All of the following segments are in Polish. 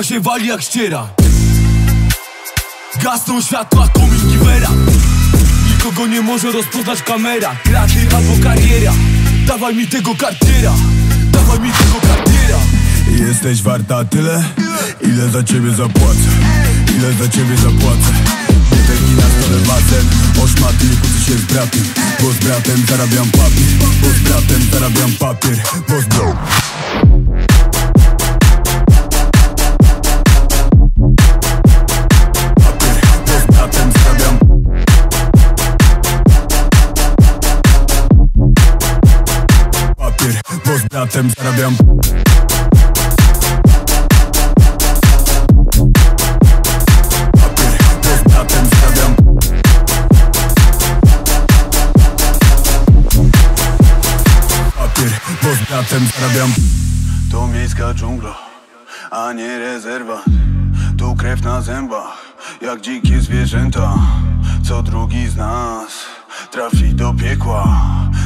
Koka się wali jak ściera. Gasną światła komik giwera Nikogo nie może rozpoznać kamera. Kraty albo kariera. Dawaj mi tego kartiera. Dawaj mi tego kartiera. Jesteś warta tyle, ile za ciebie zapłacę. Ile za ciebie zapłacę. Butelki na stole basen Oszmaty, nie się z bratem. Bo z bratem zarabiam papier. Bo z bratem zarabiam papier. Bo z bratem bratem zarabiam. Z bratem zarabiam. To miejska dżungla, a nie rezerwat Tu krew na zębach, jak dzikie zwierzęta. Co drugi z nas trafi do piekła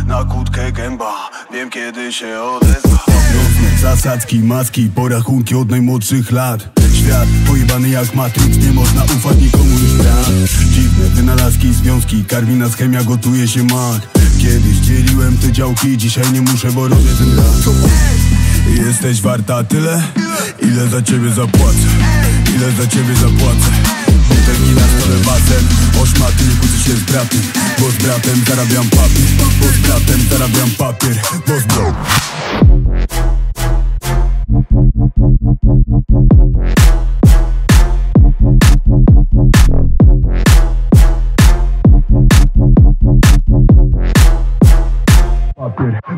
Na kłódkę gęba, wiem kiedy się odezwa. Zasadzki, maski, porachunki od najmłodszych lat. Świat pojebany jak Matrix, nie można ufać nikomu już brak Dziwne wynalazki, związki, karmi nas chemia, gotuje się mak. Kiedyś dzieliłem te działki, dzisiaj nie muszę, bo robię ten brak Jesteś warta tyle, ile za ciebie zapłacę? Ile za ciebie zapłacę? Butelki na stole basen. Oszmaty, nie kłócę się z bratem. Bo z bratem zarabiam papier. Bo z bratem zarabiam papier. Bo z bratem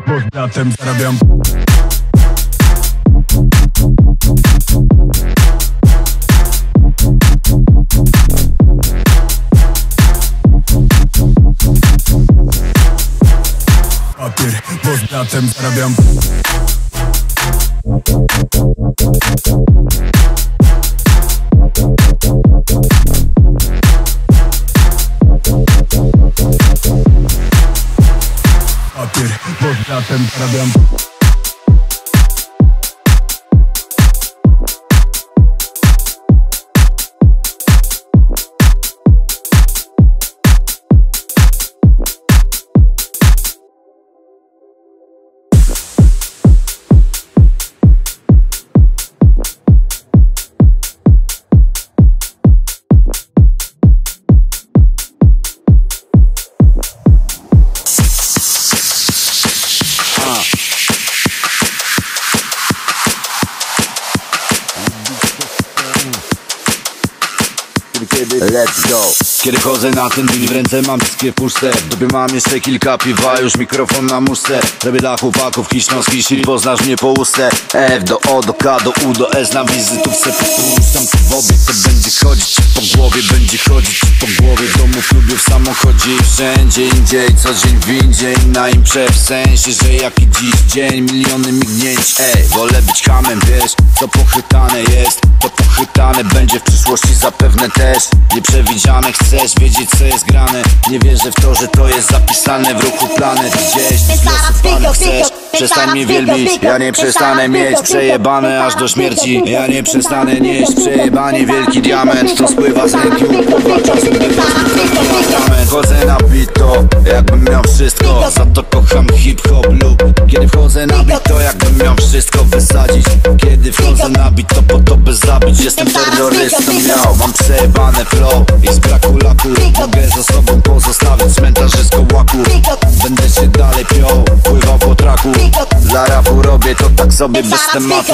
bo z bratem zarabiam z bratem zarabiam Papier, bo z bratem zarabiam chodzę na ten beat w ręce mam wszystkie puste W dupie mam jeszcze kilka piwa, już mikrofon na muszce. Robię dla chłopaków kiśnowski shit, poznasz mnie po ustę F do O do K do U do S na wizytówce Puszczam w obieg, to będzie chodzić po głowie Będzie chodzić po głowie w domu, w w samochodzie. Wszędzie indziej Co dzień w indziej na imprze w sensie, że jaki dziś dzień Miliony mignięć, ej, wolę być hamem, wiesz To pochytane jest, to pochytane będzie w przyszłości zapewne też. Nieprzewidziane chcesz wiedzieć co jest grane Nie wierzę w to, że to jest zapisane w ruchu planet Gdzieś zlosowany chcesz Przestań mnie wielbić, ja nie przestanę mieć Przejebane aż do śmierci Ja nie przestanę nieść przejebanie Wielki diament to spływa z ręki upływa czasem diament Chodzę na beat to jakbym miał wszystko Za to kocham hip-hop lub Kiedy wchodzę na beat to jakbym miał wszystko wysadzić Kiedy wchodzę na beat to po to by zabić Jestem terrorystą, miał Mam przejebane flow i z braku laku sobie bez tematu.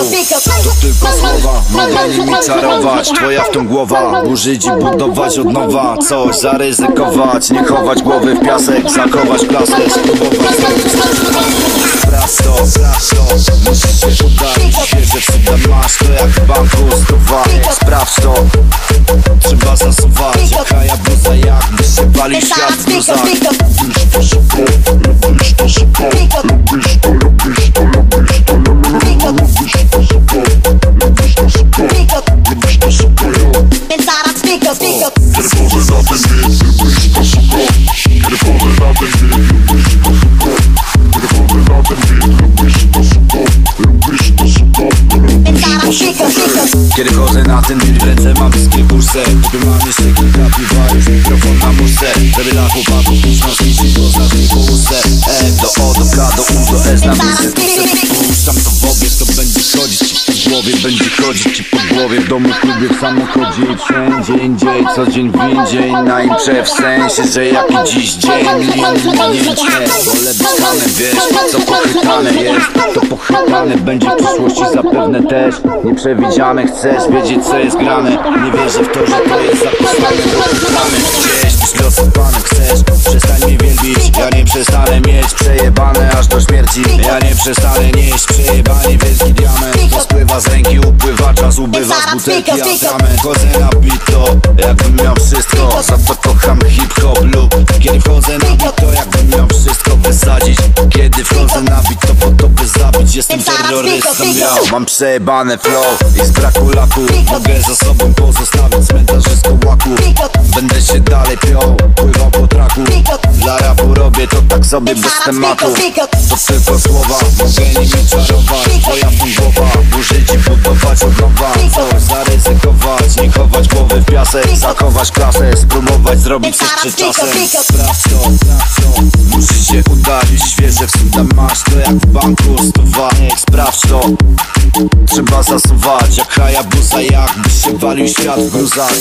To tylko słowa, mogę nimi czarować Twoja w tą głowa, użyć i budować od nowa. Coś zaryzykować, nie chować głowy w piasek Zachować klasę, spróbować Prosto, prosto, musisz się udać Świeże cuda masz, to jak w banku stuwa. Sprawdź to, trzeba zasuwać. Jaka ja bluza, jakby się palił świat w bluzach Lubisz to super, lubisz to super Lubisz to, lubisz to, lubisz to, lubisz to Lubisz Chodzić ci po głowie W domu, klubie, w samochodzie i wszędzie indziej Co dzień w indziej na imprze W sensie, że jaki dziś dzień Miliony minięcie Wolę być kanem, wiesz Co pochytane jest, to pochytane Będzie w przyszłości zapewne też. Nieprzewidziane chcesz wiedzieć co jest grane. Nie wierzę w to, że to jest zapisane Dopisane losowanym chcesz? Przestań mi wielbić, ja nie przestanę mieć Przejebane aż do śmierci. Ja nie przestanę nieść przejebanie Wielki diament, to spływa z ręki Upływa czas, ubywa z butelki atrament Chodzę na beat to, jakbym miał wszystko. Za to kocham hip-hop lub Kiedy wchodzę na beat to, jakbym miał wszystko wysadzić. Kiedy wchodzę na beat to po to by zabić. Jestem terrorystą, yo. Mam przejebane flow i z braku laku. Mogę za sobą pozostawić cmentarzysko łaku sobie bez tematu. To tylko słowa, mogę nimi czarować Twoja głowa, użyć i budować od nowa Coś zaryzykować, nie chować głowy w piasek. Zachować klasę, spróbować zrobić coś przed czasem. Sprawdź to, to Musi się udać, świeże w cuda masz To jak w banku, stuwa, niech sprawdź to. Trzeba zasuwać jak Hayabusa Jakbyś się walił świat w gruzach.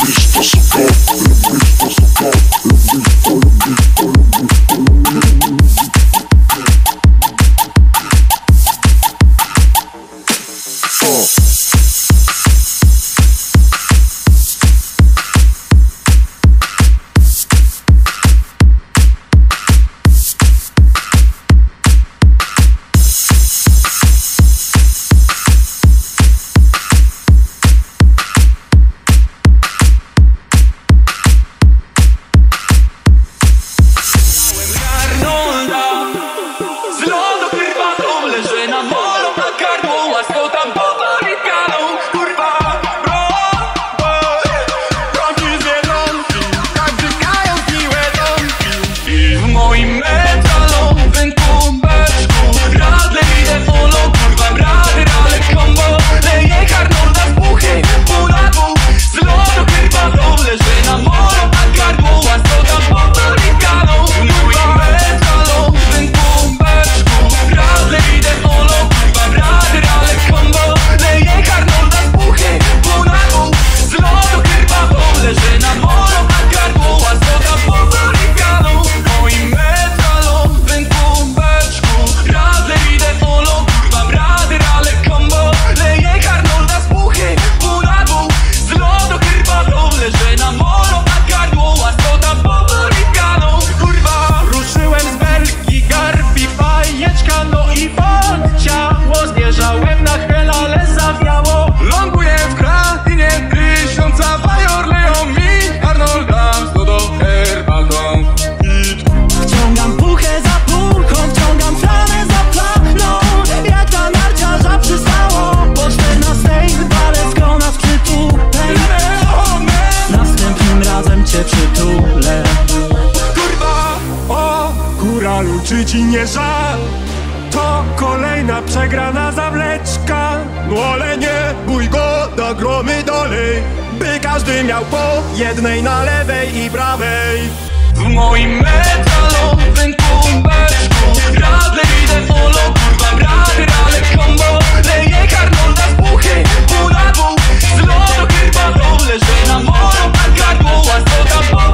Lubisz to suko, lubisz to suko Lubisz to, lubisz to, lubisz Arnolda przegrana zawleczka. No ale nie bój go, nagromy dalej By każdy miał po jednej na lewej i prawej. W moim metalowym kubeczku Radle idę polo, kurwa brady, ale combo Leję Arnolda z buchy, pół na pół Z lodu herbatą leży na molo na gardło Łasko tam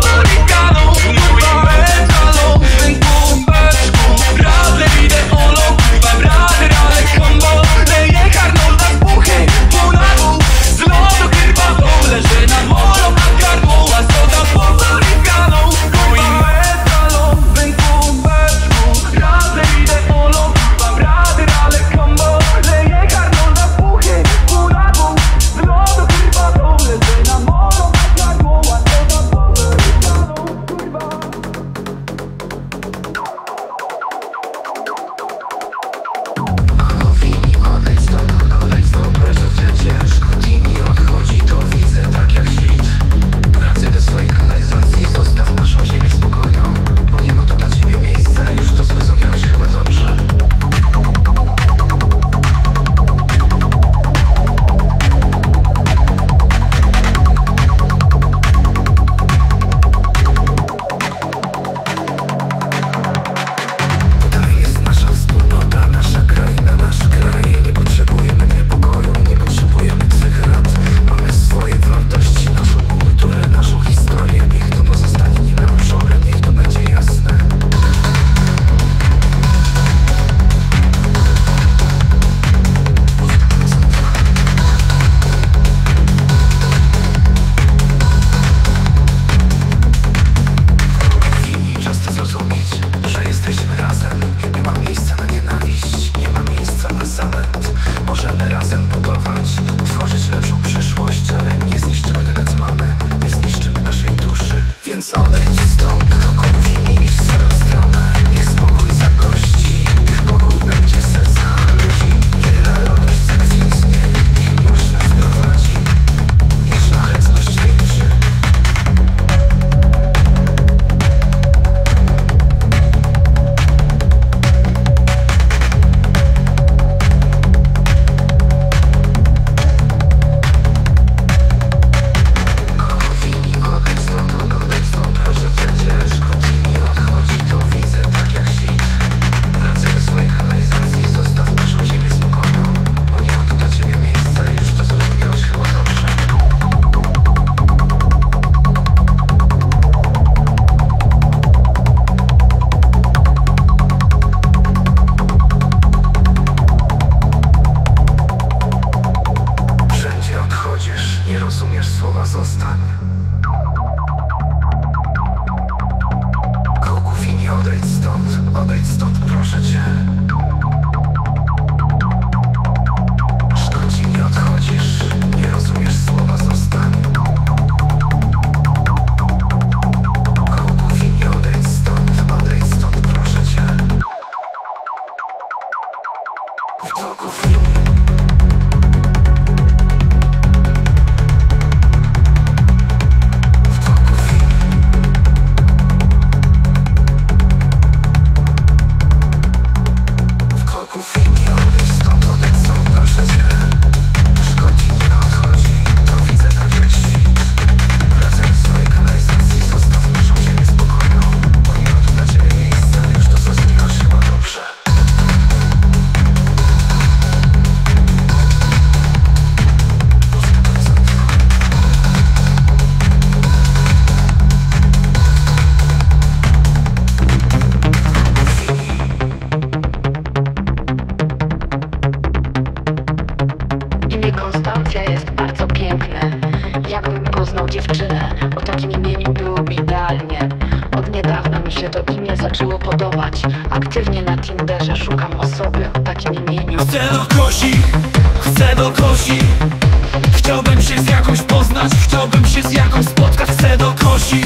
kosi,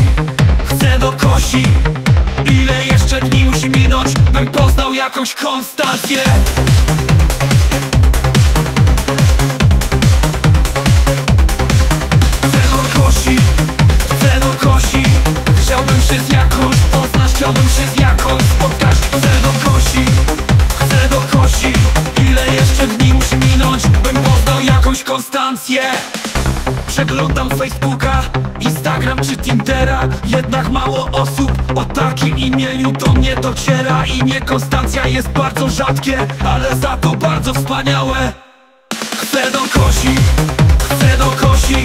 chcę do kosi Ile jeszcze dni musi minąć, bym poznał jakąś konstację czy Tindera. Jednak mało osób o takim imieniu do mnie dociera Imię Konstancja jest bardzo rzadkie, ale za to bardzo wspaniałe. Chcę do kosi, chcę do kosi.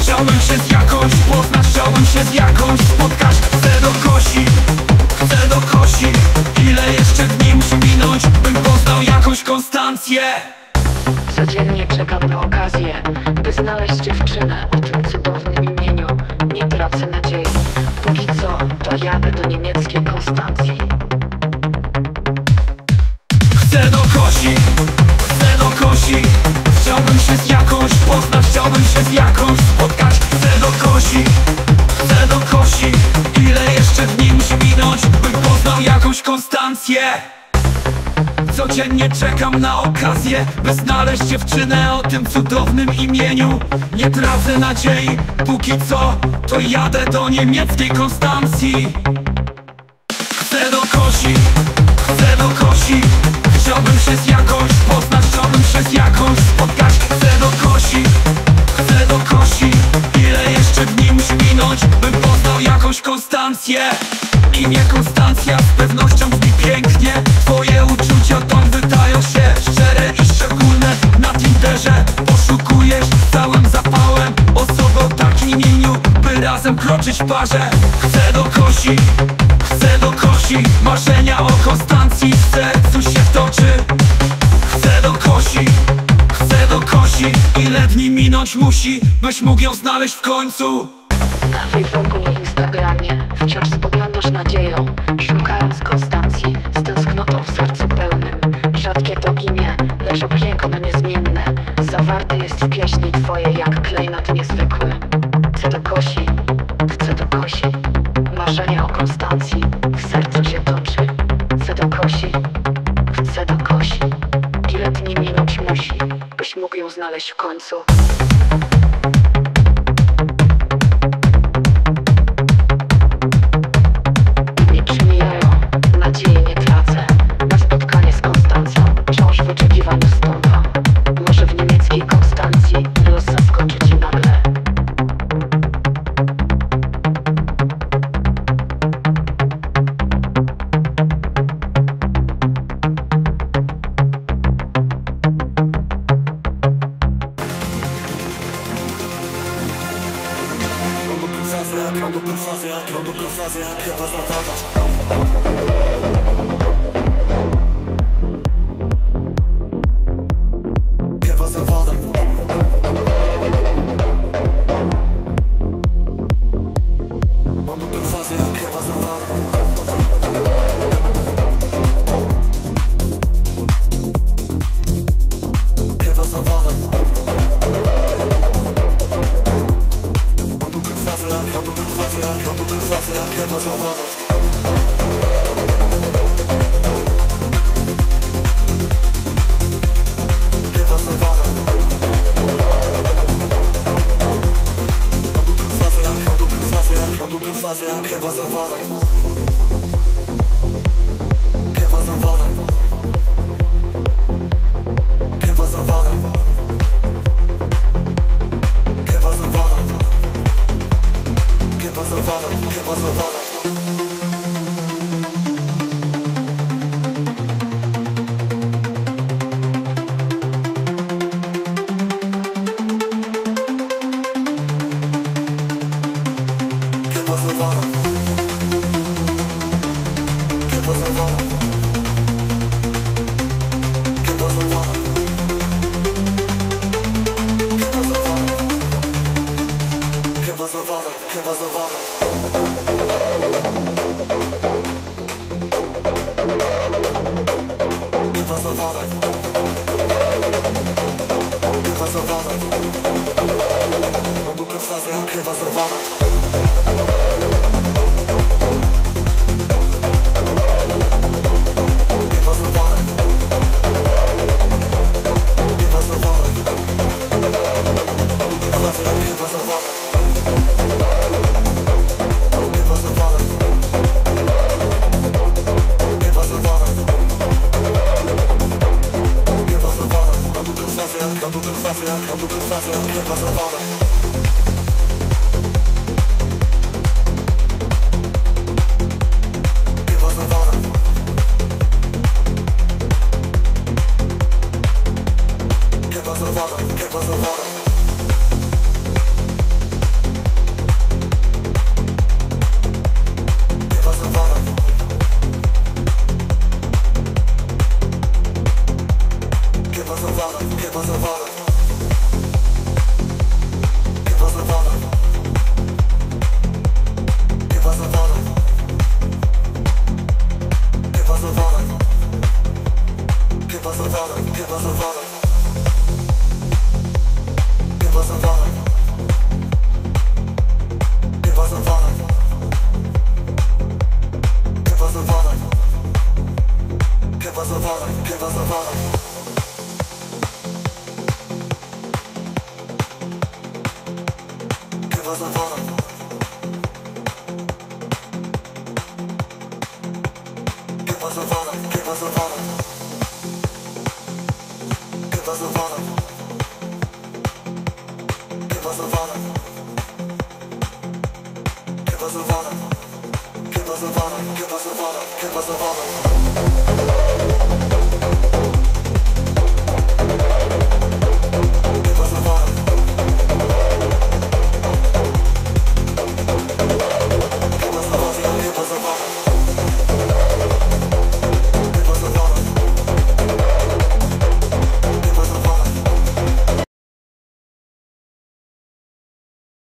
Chciałbym się z jakąś poznać, chciałbym się z jakąś spotkać. Chcę do kosi, chcę do kosi. Ile jeszcze dni musi minąć, bym poznał jakąś konstancję? Codziennie czekam na okazję, by znaleźć dziewczynę o tym imieniu. Nie tracę nadziei. Póki co, to jadę do niemieckiej Konstancji. Chcę do kosi, chcę do kosi Chciałbym się z jakąś poznać, chciałbym się z jakąś spotkać Chcę do kosi, chcę do kosi Ile jeszcze dni musi minąć, bym poznał jakąś konstancję Codziennie czekam na okazję, by znaleźć dziewczynę o tym cudownym imieniu. Nie tracę nadziei, póki co, to jadę do niemieckiej Konstancji. Chcę do kosi, chcę do kosi. Chciałbym się z jakąś poznać, chciałbym się z jakąś spotkać Chcę do kosi, chcę do kosi minąć, bym poznał jakąś Konstancję. Imię Konstancja z pewnością brzmi pięknie. Twoje uczucia tam wydają się szczere i szczególne. Na Tinderze poszukujesz całym zapałem Osoby o takim imieniu, by razem kroczyć parze. Chcę do kosi, chcę do kosi Marzenia o Konstancji w sercu się toczy. Chcę do kosi, chcę do kosi Ile dni minąć musi, byś mógł ją znaleźć w końcu Na Facebooku i Instagramie wciąż spoglądasz nadzieją, szukając Konstancji z tęsknotą w sercu pełnym. Rzadkie to imię, lecz piękno niezmienne. Zawarte jest w pieśni twojej jak klejnot niezwykły. Chcę do kosi, chcę do kosi. Marzenia o Konstancji w sercu się toczy. Chcę do kosi, chcę do kosi. Ile dni minąć musi, byś mógł ją znaleźć w końcu. Gracias, gracias, gracias. anche posso fare Chyba zawana, chyba zawana